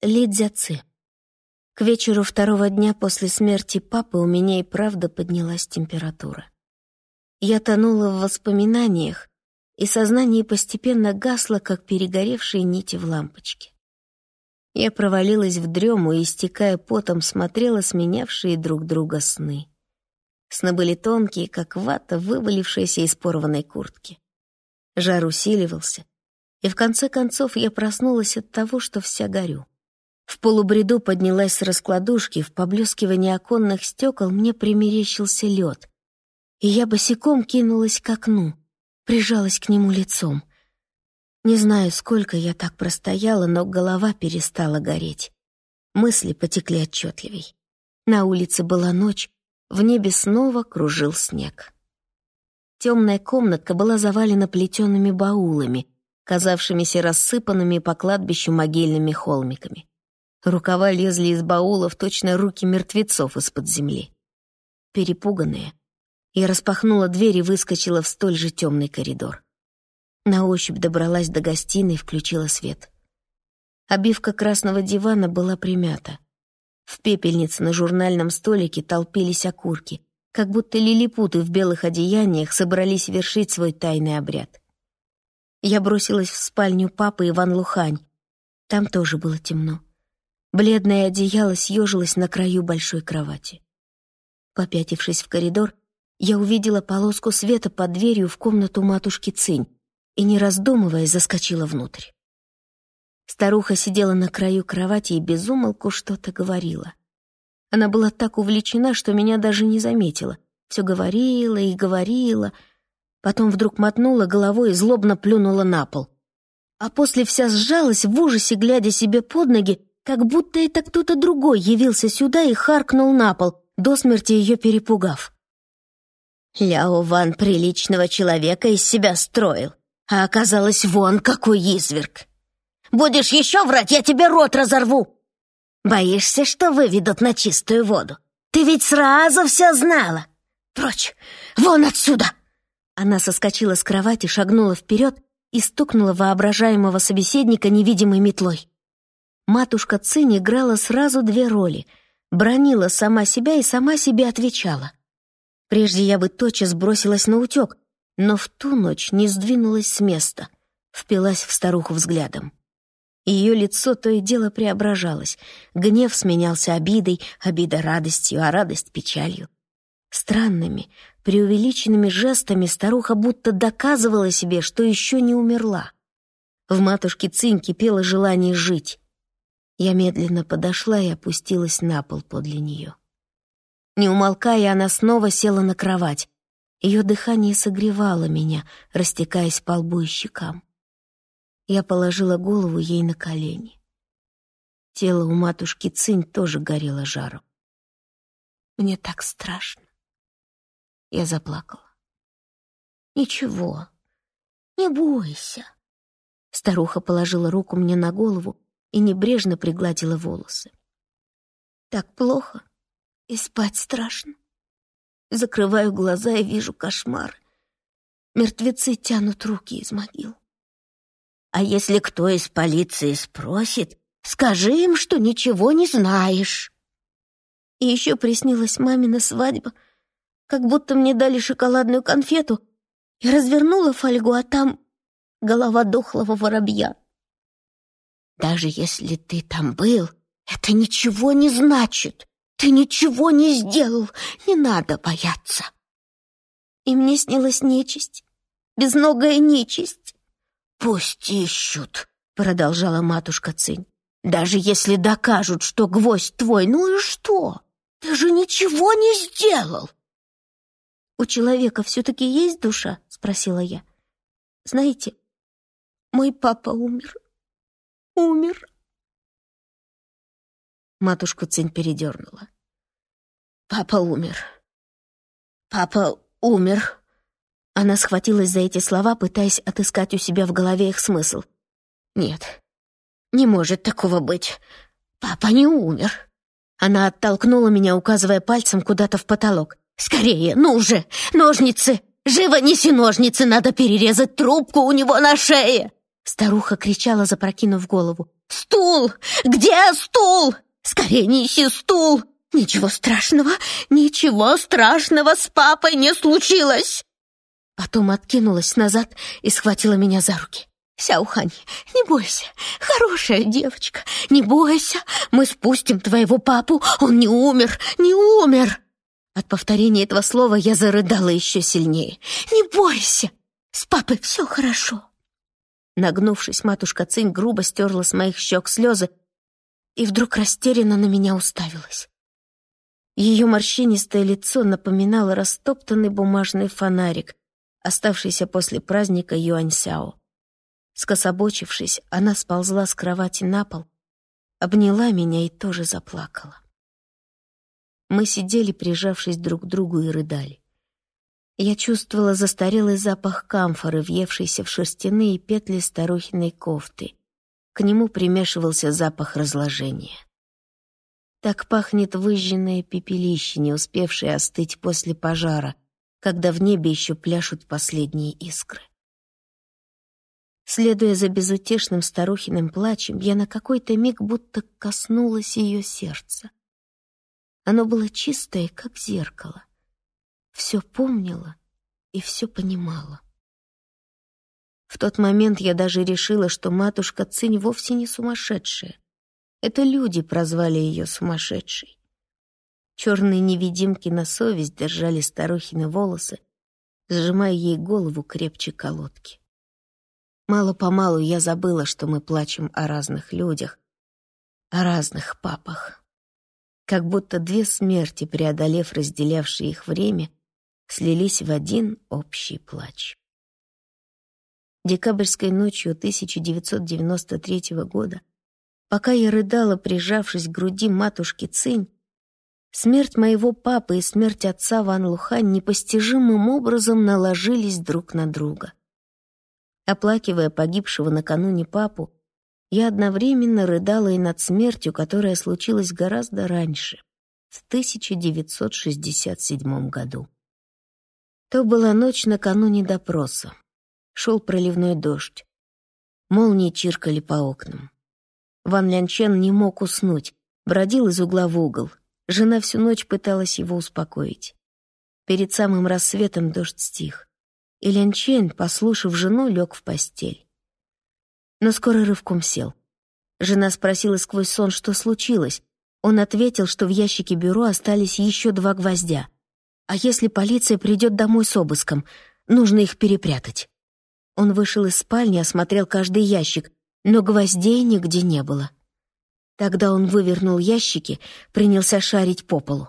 Ли Дзяци. К вечеру второго дня после смерти папы у меня и правда поднялась температура. Я тонула в воспоминаниях, и сознание постепенно гасло, как перегоревшие нити в лампочке. Я провалилась в дрему и, истекая потом, смотрела сменявшие друг друга сны. Сны были тонкие, как вата, вывалившаяся из порванной куртки. Жар усиливался, и в конце концов я проснулась от того, что вся горю. В полубреду поднялась с раскладушки, в поблескивании оконных стекол мне примерещился лед, и я босиком кинулась к окну, прижалась к нему лицом. Не знаю, сколько я так простояла, но голова перестала гореть. Мысли потекли отчетливей. На улице была ночь, в небе снова кружил снег. Темная комнатка была завалена плетеными баулами, казавшимися рассыпанными по кладбищу могильными холмиками. Рукава лезли из баулов, точно руки мертвецов из-под земли. Перепуганная, я распахнула дверь и выскочила в столь же темный коридор. На ощупь добралась до гостиной, включила свет. Обивка красного дивана была примята. В пепельнице на журнальном столике толпились окурки, как будто лилипуты в белых одеяниях собрались вершить свой тайный обряд. Я бросилась в спальню папы Иван Лухань. Там тоже было темно. Бледное одеяло съежилось на краю большой кровати. Попятившись в коридор, я увидела полоску света под дверью в комнату матушки Цинь и, не раздумывая, заскочила внутрь. Старуха сидела на краю кровати и безумолку что-то говорила. Она была так увлечена, что меня даже не заметила. Все говорила и говорила, потом вдруг мотнула головой и злобно плюнула на пол. А после вся сжалась в ужасе, глядя себе под ноги, как будто это кто-то другой явился сюда и харкнул на пол, до смерти ее перепугав. Ляо Ван приличного человека из себя строил, а оказалось вон какой изверг. Будешь еще врать, я тебе рот разорву. Боишься, что выведут на чистую воду? Ты ведь сразу все знала. Прочь, вон отсюда!» Она соскочила с кровати, шагнула вперед и стукнула воображаемого собеседника невидимой метлой. Матушка Цинь играла сразу две роли. Бронила сама себя и сама себе отвечала. Прежде я бы тотчас бросилась на утек, но в ту ночь не сдвинулась с места, впилась в старуху взглядом. Ее лицо то и дело преображалось. Гнев сменялся обидой, обида радостью, а радость печалью. Странными, преувеличенными жестами старуха будто доказывала себе, что еще не умерла. В матушке Цинь кипело желание жить. Я медленно подошла и опустилась на пол подле нее. Не умолкая, она снова села на кровать. Ее дыхание согревало меня, растекаясь по лбу и щекам. Я положила голову ей на колени. Тело у матушки Цинь тоже горело жаром. Мне так страшно. Я заплакала. «Ничего, не бойся». Старуха положила руку мне на голову и небрежно пригладила волосы. «Так плохо, и спать страшно. Закрываю глаза и вижу кошмар. Мертвецы тянут руки из могил. А если кто из полиции спросит, скажи им, что ничего не знаешь. И еще приснилась мамина свадьба, как будто мне дали шоколадную конфету и развернула фольгу, а там голова дохлого воробья. Даже если ты там был, это ничего не значит. Ты ничего не сделал, не надо бояться. И мне снилась нечисть, безногая нечисть. «Пусть ищут», — продолжала матушка Цинь. «Даже если докажут, что гвоздь твой, ну и что? Ты же ничего не сделал!» «У человека все-таки есть душа?» — спросила я. «Знаете, мой папа умер. Умер». Матушку Цинь передернула. «Папа умер. Папа умер», она схватилась за эти слова, пытаясь отыскать у себя в голове их смысл. «Нет, не может такого быть. Папа не умер». Она оттолкнула меня, указывая пальцем куда-то в потолок. «Скорее, ну же! Ножницы! Живо неси ножницы! Надо перерезать трубку у него на шее!» Старуха кричала, запрокинув голову. «Стул! Где стул? Скорее неси стул! Ничего страшного, ничего страшного с папой не случилось!» Потом откинулась назад и схватила меня за руки. «Сяухань, не бойся, хорошая девочка, не бойся, мы спустим твоего папу, он не умер, не умер!» От повторения этого слова я зарыдала еще сильнее. «Не бойся, с папой все хорошо!» Нагнувшись, матушка Цинь грубо стерла с моих щек слезы и вдруг растерянно на меня уставилась. Ее морщинистое лицо напоминало растоптанный бумажный фонарик, оставшийся после праздника Юаньсяо. Скособочившись, она сползла с кровати на пол, обняла меня и тоже заплакала. Мы сидели, прижавшись друг к другу, и рыдали. Я чувствовала застарелый запах камфоры, въевшийся в шерстяные петли старухиной кофты. К нему примешивался запах разложения. Так пахнет выжженное пепелище, не успевшее остыть после пожара, когда в небе еще пляшут последние искры. Следуя за безутешным старухиным плачем, я на какой-то миг будто коснулась ее сердца. Оно было чистое, как зеркало. Все помнило и все понимало. В тот момент я даже решила, что матушка Цинь вовсе не сумасшедшая. Это люди прозвали ее сумасшедшей. Черные невидимки на совесть держали старухины волосы, сжимая ей голову крепче колодки. Мало-помалу я забыла, что мы плачем о разных людях, о разных папах. Как будто две смерти, преодолев разделявшие их время, слились в один общий плач. Декабрьской ночью 1993 года, пока я рыдала, прижавшись к груди матушки Цинь, смерть моего папы и смерть отца Ван Лухань непостижимым образом наложились друг на друга. Оплакивая погибшего накануне папу, я одновременно рыдала и над смертью, которая случилась гораздо раньше, в 1967 году. То была ночь накануне допроса. Шел проливной дождь. Молнии чиркали по окнам. Ван Лянчен не мог уснуть, бродил из угла в угол. Жена всю ночь пыталась его успокоить. Перед самым рассветом дождь стих и Лян Чен, послушав жену, лег в постель. Но скоро рывком сел. Жена спросила сквозь сон, что случилось. Он ответил, что в ящике бюро остались еще два гвоздя. А если полиция придет домой с обыском, нужно их перепрятать. Он вышел из спальни, осмотрел каждый ящик, но гвоздей нигде не было. Тогда он вывернул ящики, принялся шарить по полу.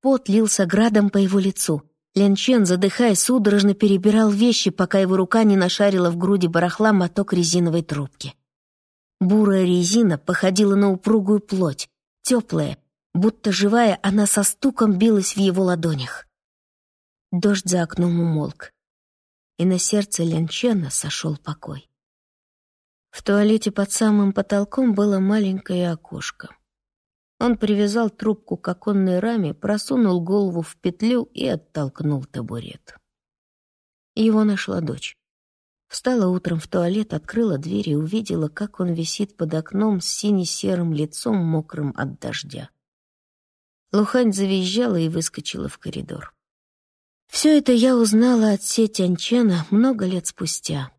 Пот лился градом по его лицу. Лен Чен, задыхаясь, судорожно перебирал вещи, пока его рука не нашарила в груди барахла моток резиновой трубки. Бурая резина походила на упругую плоть, теплая, будто живая, она со стуком билась в его ладонях. Дождь за окном умолк, и на сердце Лен Чена сошел покой. В туалете под самым потолком было маленькое окошко. Он привязал трубку к оконной раме, просунул голову в петлю и оттолкнул табурет. Его нашла дочь. Встала утром в туалет, открыла дверь и увидела, как он висит под окном с сине-серым лицом, мокрым от дождя. Лухань завизжала и выскочила в коридор. Все это я узнала от Се Тяньчена много лет спустя.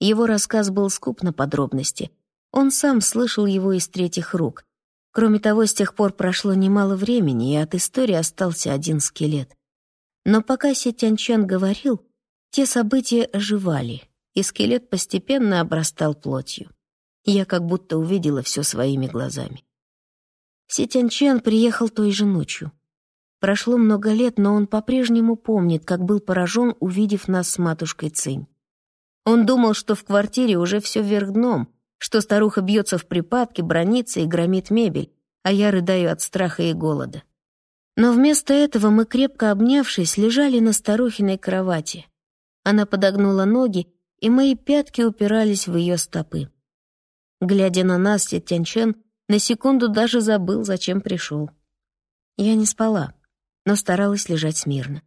Его рассказ был скуп на подробности. Он сам слышал его из третьих рук, Кроме того, с тех пор прошло немало времени, и от истории остался один скелет. Но пока Си Тяньчан говорил, те события оживали, и скелет постепенно обрастал плотью. Я как будто увидела все своими глазами. Си Тяньчан приехал той же ночью. Прошло много лет, но он по-прежнему помнит, как был поражен, увидев нас с матушкой Цинь. Он думал, что в квартире уже все вверх дном, что старуха бьется в припадке, бронится и громит мебель, а я рыдаю от страха и голода. Но вместо этого мы, крепко обнявшись, лежали на старухиной кровати. Она подогнула ноги, и мои пятки упирались в ее стопы. Глядя на нас, Тяньчен на секунду даже забыл, зачем пришел. Я не спала, но старалась лежать смирно.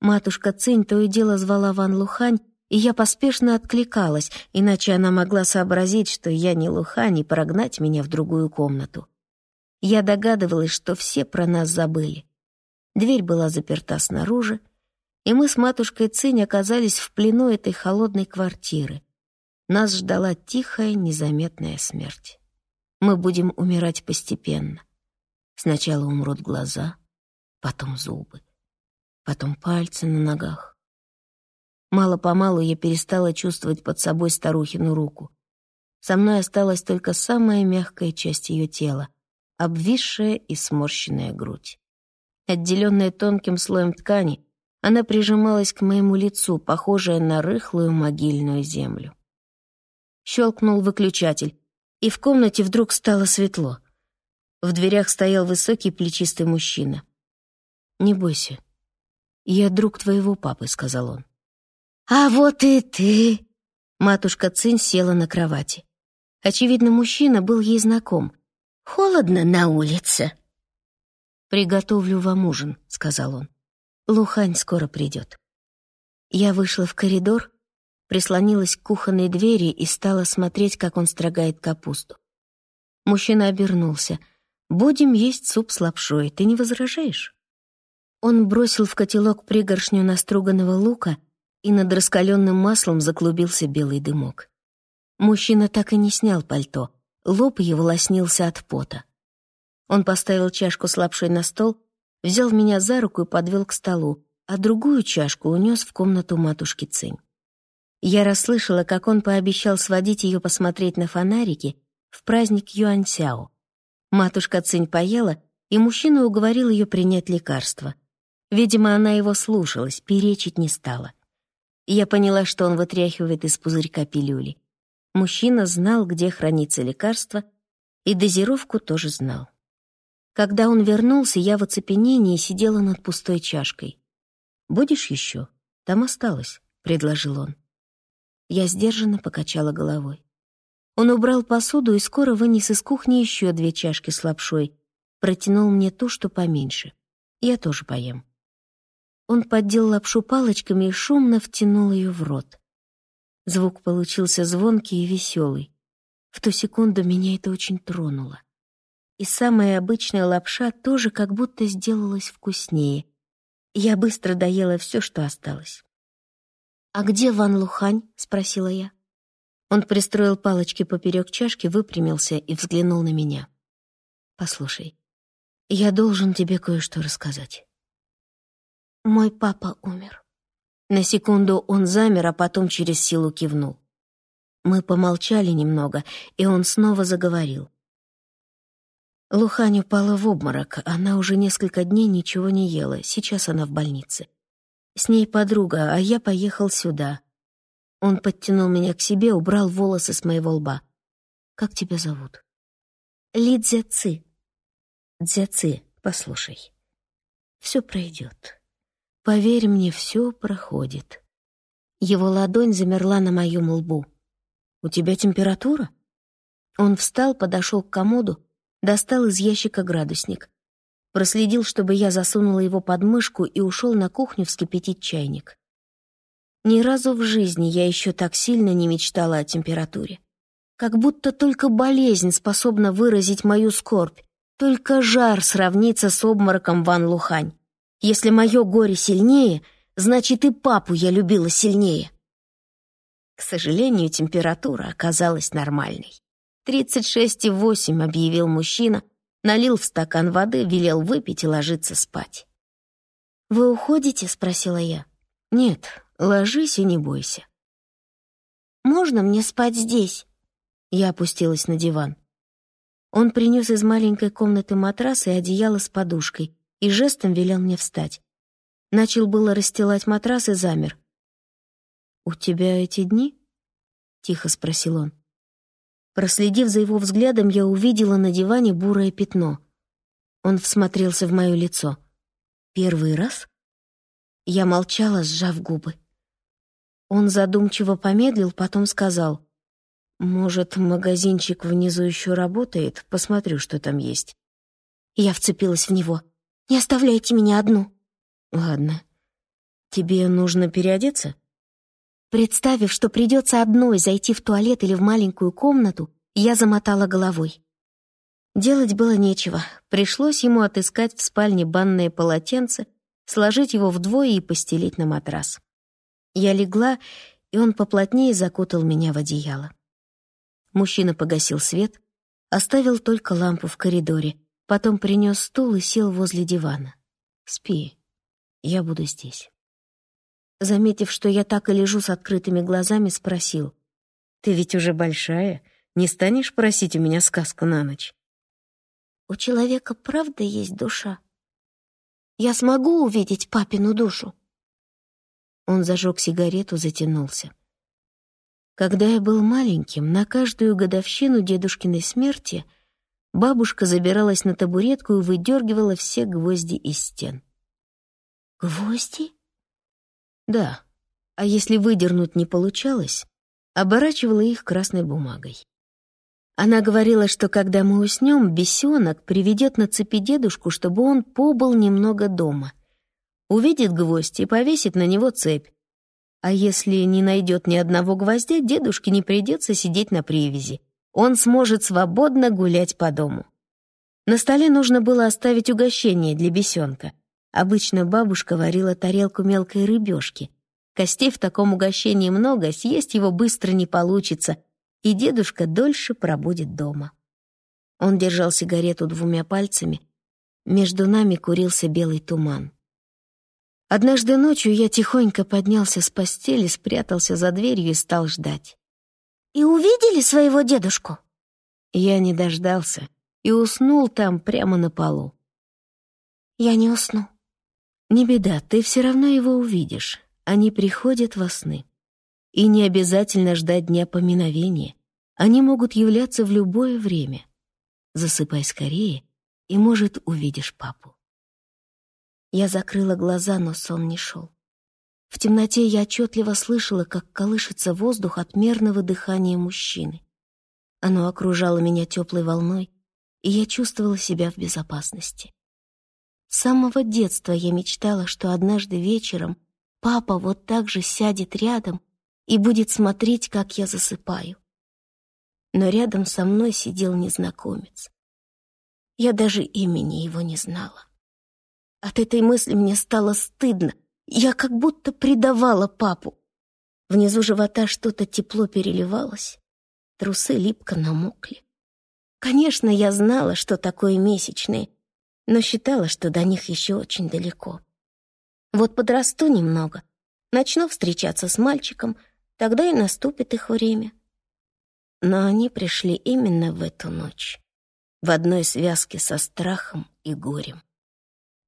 Матушка Цинь то и дело звала Ван Лухань, и я поспешно откликалась, иначе она могла сообразить, что я не луха, не прогнать меня в другую комнату. Я догадывалась, что все про нас забыли. Дверь была заперта снаружи, и мы с матушкой Цинь оказались в плену этой холодной квартиры. Нас ждала тихая, незаметная смерть. Мы будем умирать постепенно. Сначала умрут глаза, потом зубы, потом пальцы на ногах. Мало-помалу я перестала чувствовать под собой старухину руку. Со мной осталась только самая мягкая часть ее тела, обвисшая и сморщенная грудь. Отделенная тонким слоем ткани, она прижималась к моему лицу, похожая на рыхлую могильную землю. Щелкнул выключатель, и в комнате вдруг стало светло. В дверях стоял высокий плечистый мужчина. «Не бойся. Я друг твоего папы», — сказал он. «А вот и ты!» Матушка Цинь села на кровати. Очевидно, мужчина был ей знаком. «Холодно на улице». «Приготовлю вам ужин», — сказал он. «Лухань скоро придет». Я вышла в коридор, прислонилась к кухонной двери и стала смотреть, как он строгает капусту. Мужчина обернулся. «Будем есть суп с лапшой, ты не возражаешь?» Он бросил в котелок пригоршню наструганного лука — и над раскаленным маслом заклубился белый дымок. Мужчина так и не снял пальто, лоб его лоснился от пота. Он поставил чашку с лапшой на стол, взял меня за руку и подвел к столу, а другую чашку унес в комнату матушки Цинь. Я расслышала, как он пообещал сводить ее посмотреть на фонарики в праздник Юаньсяо. Матушка Цинь поела, и мужчина уговорил ее принять лекарство. Видимо, она его слушалась, перечить не стала. Я поняла, что он вытряхивает из пузырька пилюли. Мужчина знал, где хранится лекарство, и дозировку тоже знал. Когда он вернулся, я в оцепенении сидела над пустой чашкой. «Будешь еще? Там осталось», — предложил он. Я сдержанно покачала головой. Он убрал посуду и скоро вынес из кухни еще две чашки с лапшой, протянул мне ту, что поменьше. Я тоже поем. Он поддел лапшу палочками и шумно втянул ее в рот. Звук получился звонкий и веселый. В ту секунду меня это очень тронуло. И самая обычная лапша тоже как будто сделалась вкуснее. Я быстро доела все, что осталось. «А где Ван Лухань?» — спросила я. Он пристроил палочки поперек чашки, выпрямился и взглянул на меня. «Послушай, я должен тебе кое-что рассказать». Мой папа умер. На секунду он замер, а потом через силу кивнул. Мы помолчали немного, и он снова заговорил. Лухань упала в обморок. Она уже несколько дней ничего не ела. Сейчас она в больнице. С ней подруга, а я поехал сюда. Он подтянул меня к себе, убрал волосы с моего лба. «Как тебя зовут?» «Ли Дзяци». «Дзяци, послушай. Все пройдет. Поверь мне, все проходит. Его ладонь замерла на моем лбу. «У тебя температура?» Он встал, подошел к комоду, достал из ящика градусник. Проследил, чтобы я засунула его под мышку и ушел на кухню вскипятить чайник. Ни разу в жизни я еще так сильно не мечтала о температуре. Как будто только болезнь способна выразить мою скорбь, только жар сравнится с обмороком Ван Лухань. Если мое горе сильнее, значит и папу я любила сильнее. К сожалению, температура оказалась нормальной. «Тридцать шесть и восемь», — объявил мужчина, налил в стакан воды, велел выпить и ложиться спать. «Вы уходите?» — спросила я. «Нет, ложись и не бойся». «Можно мне спать здесь?» Я опустилась на диван. Он принес из маленькой комнаты матрас и одеяло с подушкой, и жестом велел мне встать. Начал было расстилать матрас и замер. «У тебя эти дни?» — тихо спросил он. Проследив за его взглядом, я увидела на диване бурое пятно. Он всмотрелся в мое лицо. «Первый раз?» Я молчала, сжав губы. Он задумчиво помедлил, потом сказал, «Может, магазинчик внизу еще работает? Посмотрю, что там есть». Я вцепилась в него. Не оставляйте меня одну». «Ладно. Тебе нужно переодеться?» Представив, что придется одной зайти в туалет или в маленькую комнату, я замотала головой. Делать было нечего. Пришлось ему отыскать в спальне банное полотенце, сложить его вдвое и постелить на матрас. Я легла, и он поплотнее закутал меня в одеяло. Мужчина погасил свет, оставил только лампу в коридоре, потом принес стул и сел возле дивана. «Спи, я буду здесь». Заметив, что я так и лежу с открытыми глазами, спросил. «Ты ведь уже большая, не станешь просить у меня сказку на ночь?» «У человека правда есть душа? Я смогу увидеть папину душу?» Он зажег сигарету, затянулся. Когда я был маленьким, на каждую годовщину дедушкиной смерти бабушка забиралась на табуретку и выдергивала все гвозди из стен. «Гвозди?» Да, а если выдернуть не получалось, оборачивала их красной бумагой. Она говорила, что когда мы уснем, бесенок приведет на цепи дедушку, чтобы он побыл немного дома. Увидит гвоздь и повесит на него цепь. А если не найдет ни одного гвоздя, дедушке не придется сидеть на привязи. Он сможет свободно гулять по дому. На столе нужно было оставить угощение для бесенка. Обычно бабушка варила тарелку мелкой рыбешки. Костей в таком угощении много, съесть его быстро не получится, и дедушка дольше пробудет дома. Он держал сигарету двумя пальцами. Между нами курился белый туман. Однажды ночью я тихонько поднялся с постели, спрятался за дверью и стал ждать. «И увидели своего дедушку?» Я не дождался и уснул там прямо на полу. «Я не усну», не беда, ты все равно его увидишь. Они приходят во сны. И не обязательно ждать дня поминовения. Они могут являться в любое время. Засыпай скорее, и, может, увидишь папу. Я закрыла глаза, но сон не шел. В темноте я отчетливо слышала, как колышется воздух от мерного дыхания мужчины. Оно окружало меня теплой волной, и я чувствовала себя в безопасности. С самого детства я мечтала, что однажды вечером папа вот так же сядет рядом и будет смотреть, как я засыпаю. Но рядом со мной сидел незнакомец. Я даже имени его не знала. От этой мысли мне стало стыдно. Я как будто предавала папу. Внизу живота что-то тепло переливалось. Трусы липко намокли. Конечно, я знала, что такое месячные, но считала, что до них еще очень далеко. Вот подрасту немного, начну встречаться с мальчиком, тогда и наступит их время. Но они пришли именно в эту ночь, в одной связке со страхом и горем.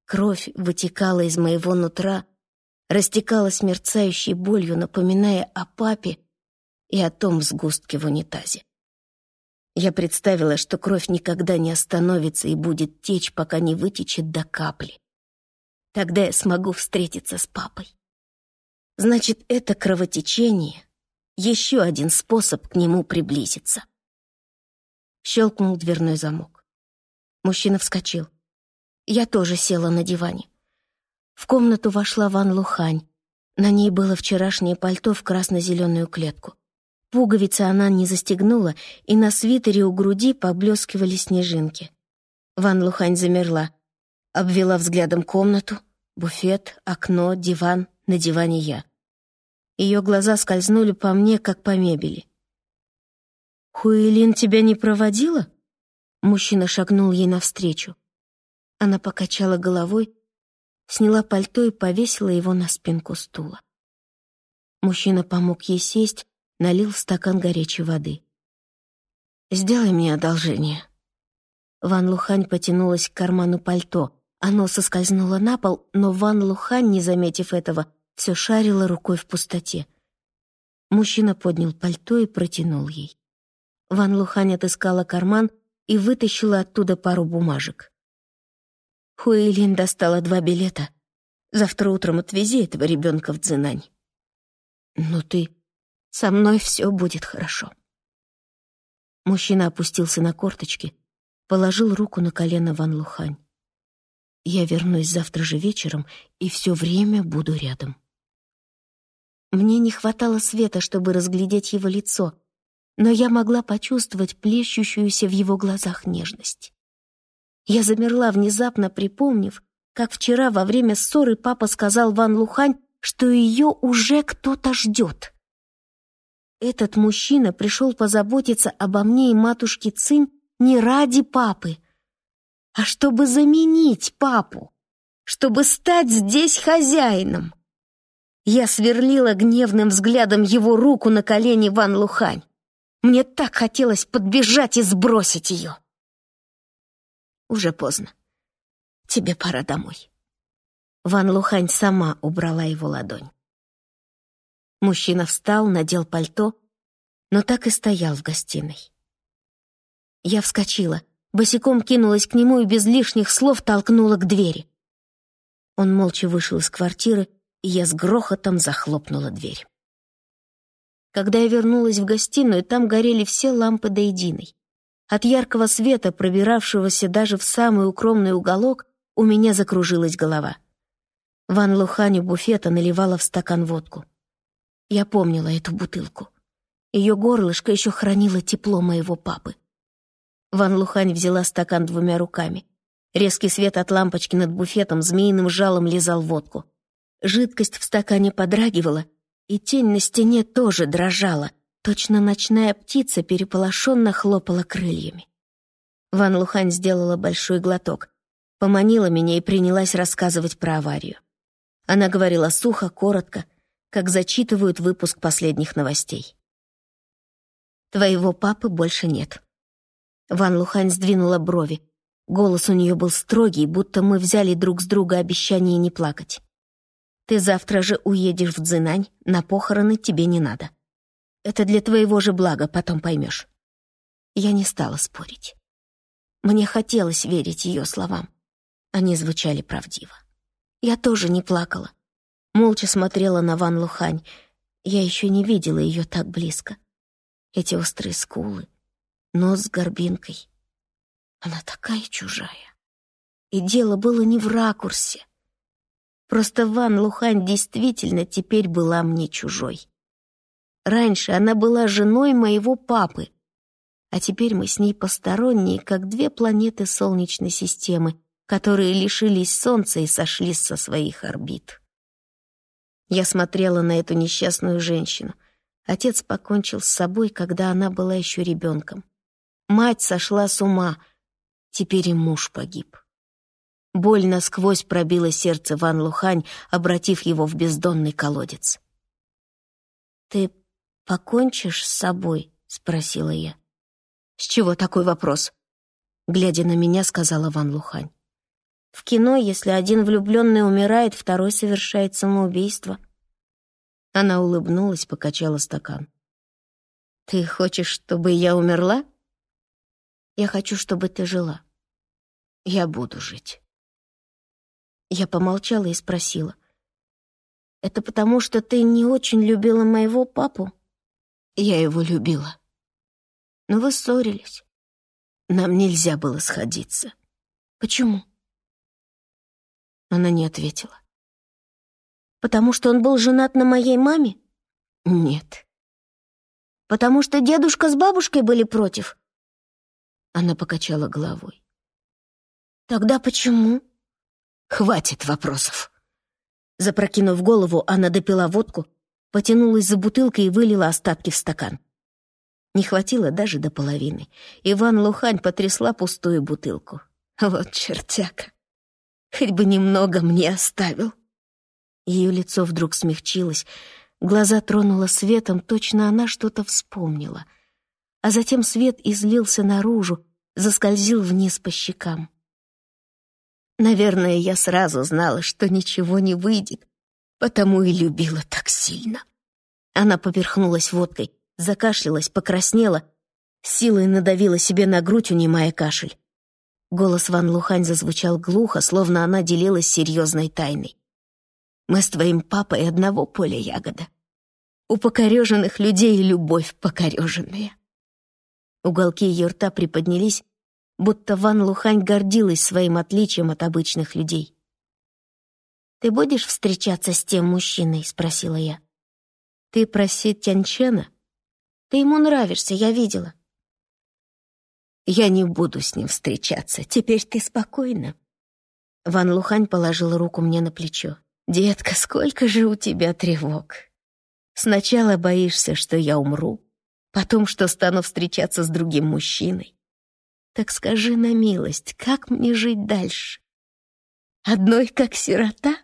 Кровь вытекала из моего нутра, растекалась мерцающей болью, напоминая о папе и о том сгустке в унитазе. Я представила, что кровь никогда не остановится и будет течь, пока не вытечет до капли. Тогда я смогу встретиться с папой. Значит, это кровотечение — еще один способ к нему приблизиться. Щелкнул дверной замок. Мужчина вскочил. Я тоже села на диване. В комнату вошла Ван Лухань. На ней было вчерашнее пальто в красно-зеленую клетку. Пуговицы она не застегнула, и на свитере у груди поблескивали снежинки. Ван Лухань замерла, обвела взглядом комнату, буфет, окно, диван, на диване я. Ее глаза скользнули по мне, как по мебели. «Хуэлин тебя не проводила?» Мужчина шагнул ей навстречу. Она покачала головой, сняла пальто и повесила его на спинку стула. Мужчина помог ей сесть, налил стакан горячей воды. «Сделай мне одолжение». Ван Лухань потянулась к карману пальто. Оно соскользнуло на пол, но Ван Лухань, не заметив этого, все шарила рукой в пустоте. Мужчина поднял пальто и протянул ей. Ван Лухань отыскала карман и вытащила оттуда пару бумажек. Хуэйлин достала два билета. Завтра утром отвези этого ребенка в Цзинань. «Но ты...» Со мной все будет хорошо. Мужчина опустился на корточки, положил руку на колено Ван Лухань. Я вернусь завтра же вечером и все время буду рядом. Мне не хватало света, чтобы разглядеть его лицо, но я могла почувствовать плещущуюся в его глазах нежность. Я замерла, внезапно припомнив, как вчера во время ссоры папа сказал Ван Лухань, что ее уже кто-то ждет. Этот мужчина пришел позаботиться обо мне и матушке Цинь не ради папы, а чтобы заменить папу, чтобы стать здесь хозяином. Я сверлила гневным взглядом его руку на колени Ван Лухань. Мне так хотелось подбежать и сбросить ее. Уже поздно. Тебе пора домой. Ван Лухань сама убрала его ладонь. Мужчина встал, надел пальто, но так и стоял в гостиной. Я вскочила, босиком кинулась к нему и без лишних слов толкнула к двери. Он молча вышел из квартиры, и я с грохотом захлопнула дверь. Когда я вернулась в гостиную, там горели все лампы до единой. От яркого света, пробиравшегося даже в самый укромный уголок, у меня закружилась голова. Ван Лухань буфета наливала в стакан водку. Я помнила эту бутылку. Ее горлышко еще хранило тепло моего папы. Ван Лухань взяла стакан двумя руками. Резкий свет от лампочки над буфетом змеиным жалом лизал водку. Жидкость в стакане подрагивала, и тень на стене тоже дрожала. Точно ночная птица переполошенно хлопала крыльями. Ван Лухань сделала большой глоток, поманила меня и принялась рассказывать про аварию. Она говорила сухо, коротко, как зачитывают выпуск последних новостей. «Твоего папы больше нет». Ван Лухань сдвинула брови. Голос у нее был строгий, будто мы взяли друг с друга обещание не плакать. «Ты завтра же уедешь в Цзинань, на похороны тебе не надо. Это для твоего же блага, потом поймешь». Я не стала спорить. Мне хотелось верить ее словам. Они звучали правдиво. Я тоже не плакала. Молча смотрела на Ван Лухань. Я еще не видела ее так близко. Эти острые скулы, нос с горбинкой. Она такая чужая. И дело было не в ракурсе. Просто Ван Лухань действительно теперь была мне чужой. Раньше она была женой моего папы, а теперь мы с ней посторонние, как две планеты Солнечной системы, которые лишились Солнца и сошли со своих орбит. Я смотрела на эту несчастную женщину. Отец покончил с собой, когда она была еще ребенком. Мать сошла с ума, теперь и муж погиб. Боль насквозь пробила сердце Ван Лухань, обратив его в бездонный колодец. «Ты покончишь с собой?» — спросила я. «С чего такой вопрос?» Глядя на меня, сказала Ван Лухань. В кино, если один влюбленный умирает, второй совершает самоубийство. Она улыбнулась, покачала стакан. «Ты хочешь, чтобы я умерла?» «Я хочу, чтобы ты жила. Я буду жить». Я помолчала и спросила. «Это потому, что ты не очень любила моего папу?» «Я его любила. Но вы ссорились. Нам нельзя было сходиться». «Почему?» Она не ответила. «Потому что он был женат на моей маме?» «Нет». «Потому что дедушка с бабушкой были против?» Она покачала головой. «Тогда почему?» «Хватит вопросов». Запрокинув голову, она допила водку, потянулась за бутылкой и вылила остатки в стакан. Не хватило даже до половины. Иван Лухань потрясла пустую бутылку. Вот чертяка. Хоть бы немного мне оставил. Ее лицо вдруг смягчилось, глаза тронуло светом, точно она что-то вспомнила. А затем свет излился наружу, заскользил вниз по щекам. Наверное, я сразу знала, что ничего не выйдет, потому и любила так сильно. Она поперхнулась водкой, закашлялась, покраснела, силой надавила себе на грудь, унимая кашель. Голос Ван Лухань зазвучал глухо, словно она делилась серьезной тайной. «Мы с твоим папой одного поля ягода. У покореженных людей любовь покореженная». Уголки ее рта приподнялись, будто Ван Лухань гордилась своим отличием от обычных людей. «Ты будешь встречаться с тем мужчиной?» — спросила я. Ты про Тяньчена? Ты ему нравишься, я видела. Я не буду с ним встречаться. Теперь ты спокойна. Ван Лухань положил руку мне на плечо. «Детка, сколько же у тебя тревог! Сначала боишься, что я умру, потом, что стану встречаться с другим мужчиной. Так скажи на милость, как мне жить дальше? Одной, как сирота?»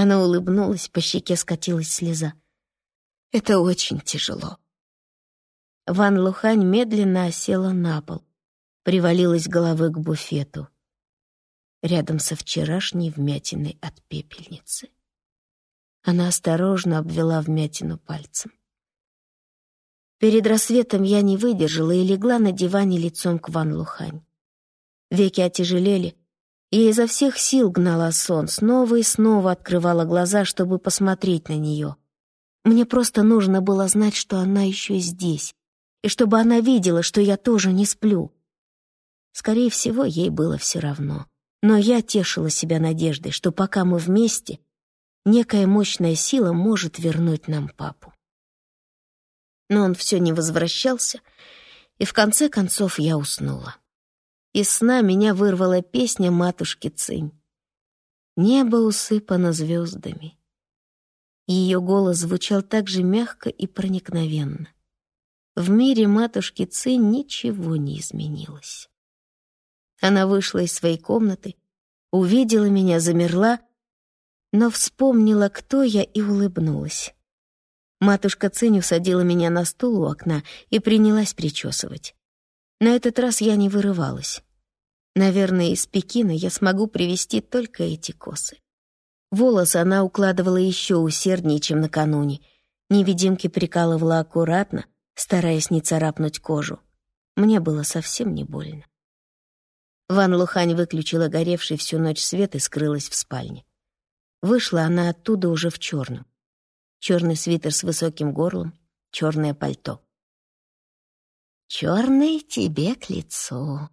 Она улыбнулась, по щеке скатилась слеза. «Это очень тяжело». Ван Лухань медленно осела на пол, привалилась головой к буфету рядом со вчерашней вмятиной от пепельницы. Она осторожно обвела вмятину пальцем. Перед рассветом я не выдержала и легла на диване лицом к Ван Лухань. Веки отяжелели, я изо всех сил гнала сон, снова и снова открывала глаза, чтобы посмотреть на нее. Мне просто нужно было знать, что она еще здесь, и чтобы она видела, что я тоже не сплю. Скорее всего, ей было все равно. Но я тешила себя надеждой, что пока мы вместе, некая мощная сила может вернуть нам папу. Но он все не возвращался, и в конце концов я уснула. Из сна меня вырвала песня матушки Цинь. Небо усыпано звездами. Ее голос звучал так же мягко и проникновенно. В мире матушки Цинь ничего не изменилось. Она вышла из своей комнаты, увидела меня, замерла, но вспомнила, кто я, и улыбнулась. Матушка Цинь усадила меня на стул у окна и принялась причесывать. На этот раз я не вырывалась. Наверное, из Пекина я смогу привезти только эти косы. Волосы она укладывала еще усерднее, чем накануне. Невидимки прикалывала аккуратно, стараясь не царапнуть кожу. Мне было совсем не больно. Ван Лухань выключила горевший всю ночь свет и скрылась в спальне. Вышла она оттуда уже в черном. Черный свитер с высоким горлом, черное пальто. Черный тебе к лицу.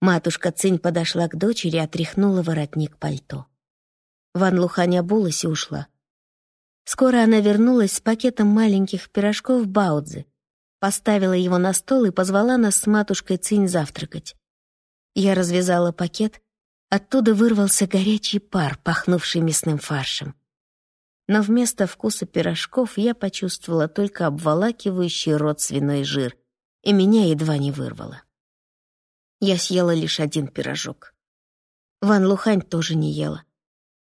Матушка Цинь подошла к дочери и отряхнула воротник пальто. Ван Лухань обулась и ушла. Скоро она вернулась с пакетом маленьких пирожков Баудзы, поставила его на стол и позвала нас с матушкой Цинь завтракать. Я развязала пакет, оттуда вырвался горячий пар, пахнувший мясным фаршем. Но вместо вкуса пирожков я почувствовала только обволакивающий рот свиной жир, и меня едва не вырвало. Я съела лишь один пирожок. Ван Лухань тоже не ела.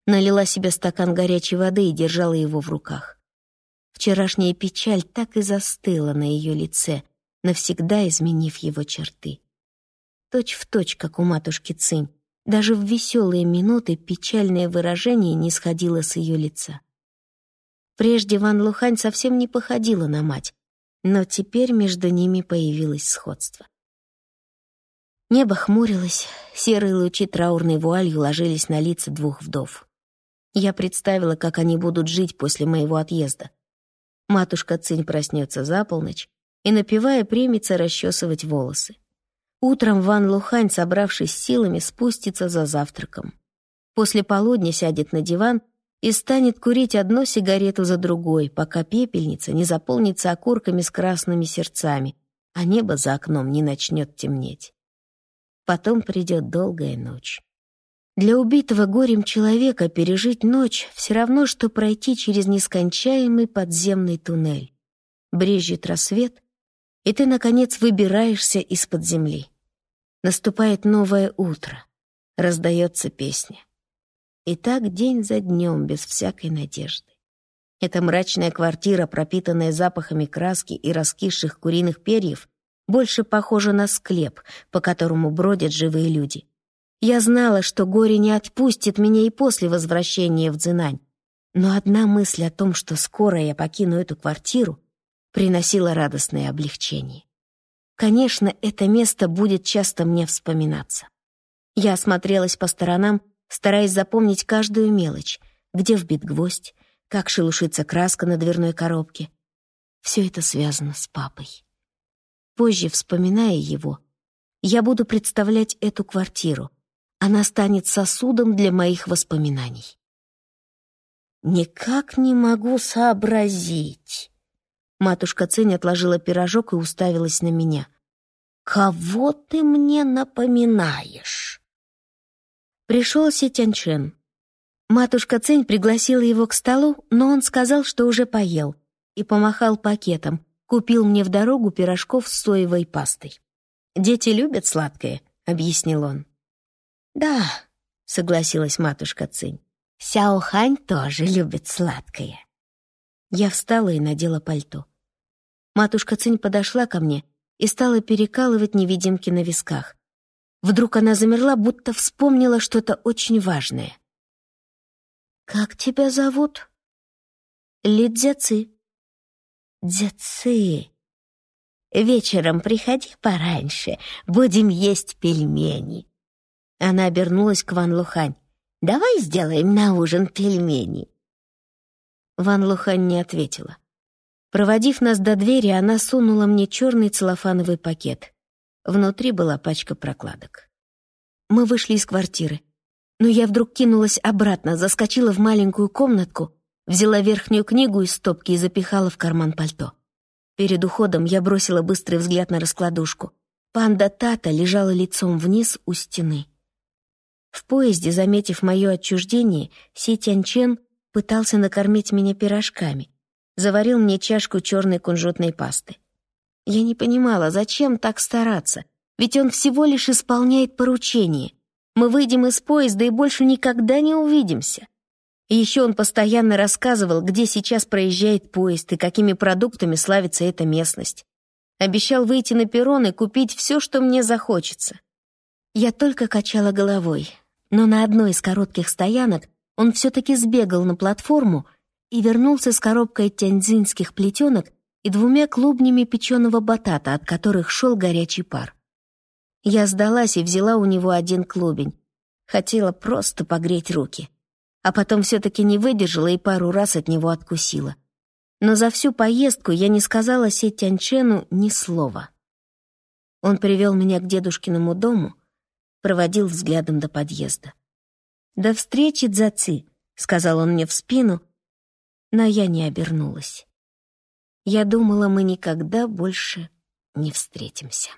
Налила себе стакан горячей воды и держала его в руках. Вчерашняя печаль так и застыла на ее лице, навсегда изменив его черты точь в точь, как у матушки Цинь. Даже в веселые минуты печальное выражение не сходило с ее лица. Прежде Ван Лухань совсем не походила на мать, но теперь между ними появилось сходство. Небо хмурилось, серые лучи траурной вуалью ложились на лица двух вдов. Я представила, как они будут жить после моего отъезда. Матушка Цинь проснется за полночь и, напевая, примется расчесывать волосы. Утром Ван Лухань, собравшись силами, спустится за завтраком. После полудня сядет на диван и станет курить одну сигарету за другой, пока пепельница не заполнится окурками с красными сердцами, а небо за окном не начнет темнеть. Потом придет долгая ночь. Для убитого горем человека пережить ночь все равно, что пройти через нескончаемый подземный туннель. Брежет рассвет, и ты, наконец, выбираешься из-под земли. Наступает новое утро, раздается песня. И так день за днем, без всякой надежды. Эта мрачная квартира, пропитанная запахами краски и раскисших куриных перьев, больше похожа на склеп, по которому бродят живые люди. Я знала, что горе не отпустит меня и после возвращения в Дзинань, но одна мысль о том, что скоро я покину эту квартиру, приносила радостное облегчение. Конечно, это место будет часто мне вспоминаться. Я осмотрелась по сторонам, стараясь запомнить каждую мелочь, где вбит гвоздь, как шелушится краска на дверной коробке. Все это связано с папой. Позже, вспоминая его, я буду представлять эту квартиру. Она станет сосудом для моих воспоминаний. «Никак не могу сообразить». Матушка Цинь отложила пирожок и уставилась на меня. «Кого ты мне напоминаешь?» Пришел Сетянчен. Матушка Цинь пригласила его к столу, но он сказал, что уже поел, и помахал пакетом, купил мне в дорогу пирожков с соевой пастой. «Дети любят сладкое», — объяснил он. «Да», — согласилась матушка Цинь. Сяо Хань тоже любит сладкое. Я встала и надела пальто. Матушка Цинь подошла ко мне и стала перекалывать невидимки на висках. Вдруг она замерла, будто вспомнила что-то очень важное. «Как тебя зовут?» «Ли Дзяци». «Дзяци. Вечером приходи пораньше, будем есть пельмени». Она обернулась к Ван Лухань. Давай сделаем на ужин пельмени». Ван Лухань не ответила. Проводив нас до двери, она сунула мне черный целлофановый пакет. Внутри была пачка прокладок. Мы вышли из квартиры. Но я вдруг кинулась обратно, заскочила в маленькую комнатку, взяла верхнюю книгу из стопки и запихала в карман пальто. Перед уходом я бросила быстрый взгляд на раскладушку. Панда Тата лежала лицом вниз у стены. В поезде, заметив мое отчуждение, Си Тяньчен пытался накормить меня пирожками. Заварил мне чашку черной кунжутной пасты. Я не понимала, зачем так стараться, ведь он всего лишь исполняет поручение. Мы выйдем из поезда и больше никогда не увидимся. Еще он постоянно рассказывал, где сейчас проезжает поезд и какими продуктами славится эта местность. Обещал выйти на перрон и купить все, что мне захочется. Я только качала головой, но на одной из коротких стоянок он все-таки сбегал на платформу и вернулся с коробкой тяньцзинских плетенок и двумя клубнями печеного батата, от которых шел горячий пар. Я сдалась и взяла у него один клубень. Хотела просто погреть руки. А потом все-таки не выдержала и пару раз от него откусила. Но за всю поездку я не сказала Се Тяньчену ни слова. Он привел меня к дедушкиному дому — проводил взглядом до подъезда. «До встречи, Дзаци», — сказал он мне в спину, но я не обернулась. Я думала, мы никогда больше не встретимся.